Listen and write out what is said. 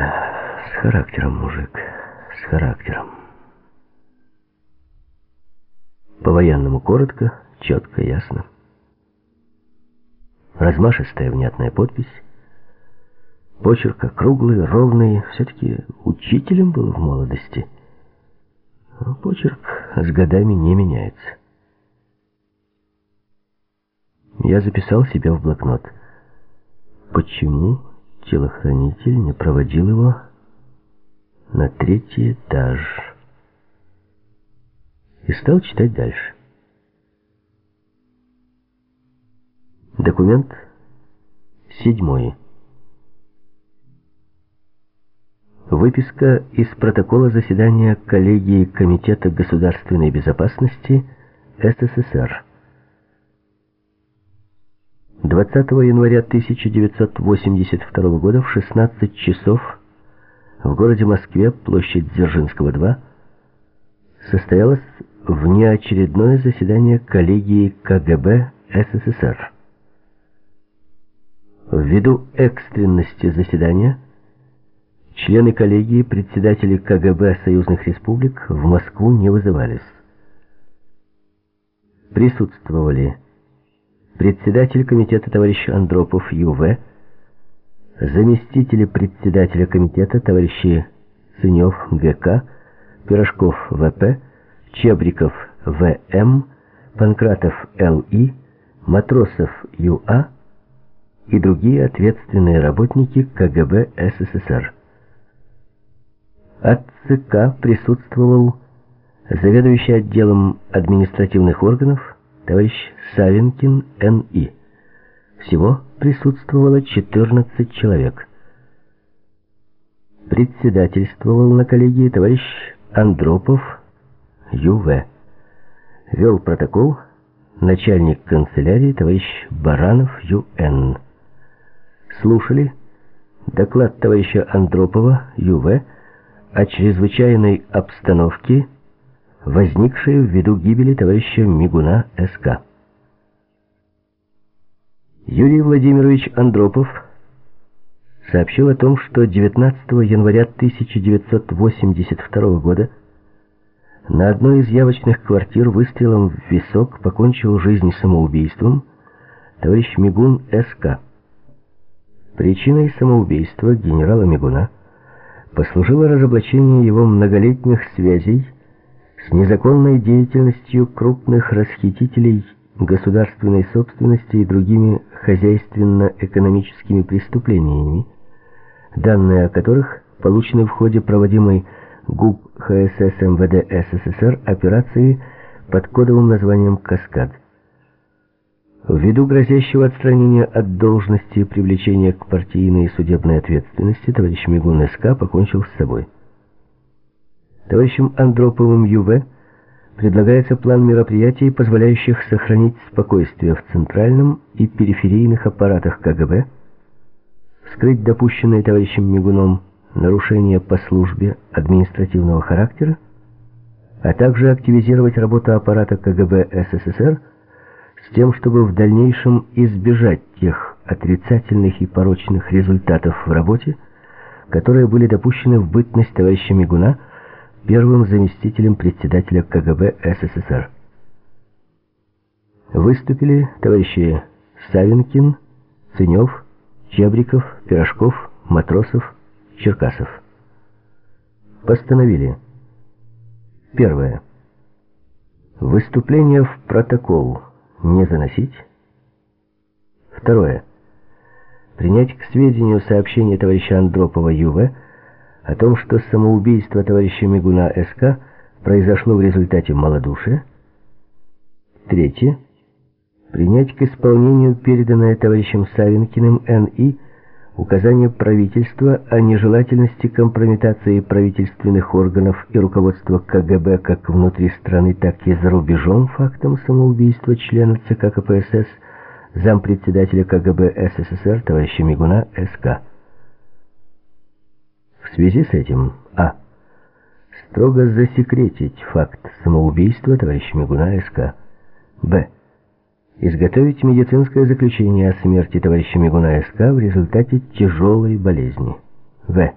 Да, с характером, мужик, с характером. По-военному коротко, четко, ясно. Размашистая внятная подпись. Почерк округлый, ровный. Все-таки учителем был в молодости. Но почерк с годами не меняется. Я записал себе в блокнот. Почему телохранитель не проводил его на третий этаж? И стал читать дальше. Документ седьмой. Выписка из протокола заседания коллегии Комитета государственной безопасности СССР. 20 января 1982 года в 16 часов в городе Москве, площадь Дзержинского, 2, состоялось внеочередное заседание коллегии КГБ СССР. Ввиду экстренности заседания, члены коллегии, председатели КГБ союзных республик в Москву не вызывались. Присутствовали председатель комитета товарищ Андропов Ю.В., заместители председателя комитета товарищи Сынев Г.К., Пирожков В.П., Чебриков В.М., Панкратов Л.И., Матросов Ю.А. и другие ответственные работники КГБ СССР. От ЦК присутствовал заведующий отделом административных органов товарищ Савинкин Н.И. Всего присутствовало 14 человек. Председательствовал на коллегии товарищ Андропов Ю.В. Вел протокол начальник канцелярии товарищ Баранов Ю.Н. Слушали доклад товарища Андропова Ю.В. о чрезвычайной обстановке возникшей ввиду гибели товарища Мигуна С.К. Юрий Владимирович Андропов сообщил о том, что 19 января 1982 года на одной из явочных квартир выстрелом в висок покончил жизнь самоубийством товарищ Мигун С.К. Причиной самоубийства генерала Мигуна послужило разоблачение его многолетних связей с незаконной деятельностью крупных расхитителей государственной собственности и другими хозяйственно-экономическими преступлениями, данные о которых получены в ходе проводимой ГУП ХСС МВД СССР операции под кодовым названием «Каскад». Ввиду грозящего отстранения от должности и привлечения к партийной и судебной ответственности товарищ Мигун СК покончил с собой. Товарищем Андроповым Ю.В. предлагается план мероприятий, позволяющих сохранить спокойствие в центральном и периферийных аппаратах КГБ, вскрыть допущенные товарищем Мигуном нарушения по службе административного характера, а также активизировать работу аппарата КГБ СССР с тем, чтобы в дальнейшем избежать тех отрицательных и порочных результатов в работе, которые были допущены в бытность товарища Мигуна первым заместителем председателя КГБ СССР. Выступили товарищи Савинкин, Ценев, Чебриков, Пирожков, Матросов, Черкасов. Постановили. Первое. Выступление в протокол не заносить. Второе. Принять к сведению сообщение товарища Андропова Ю.В., о том, что самоубийство товарища Мигуна СК произошло в результате малодушия. Третье. Принять к исполнению переданное товарищем Савинкиным Н.И. указание правительства о нежелательности компрометации правительственных органов и руководства КГБ как внутри страны, так и за рубежом фактом самоубийства члена ЦК КПСС зампредседателя КГБ СССР товарища Мигуна СК. В связи с этим А. Строго засекретить факт самоубийства товарища Мигуна СК. Б. Изготовить медицинское заключение о смерти товарища Мигуна СК в результате тяжелой болезни. В.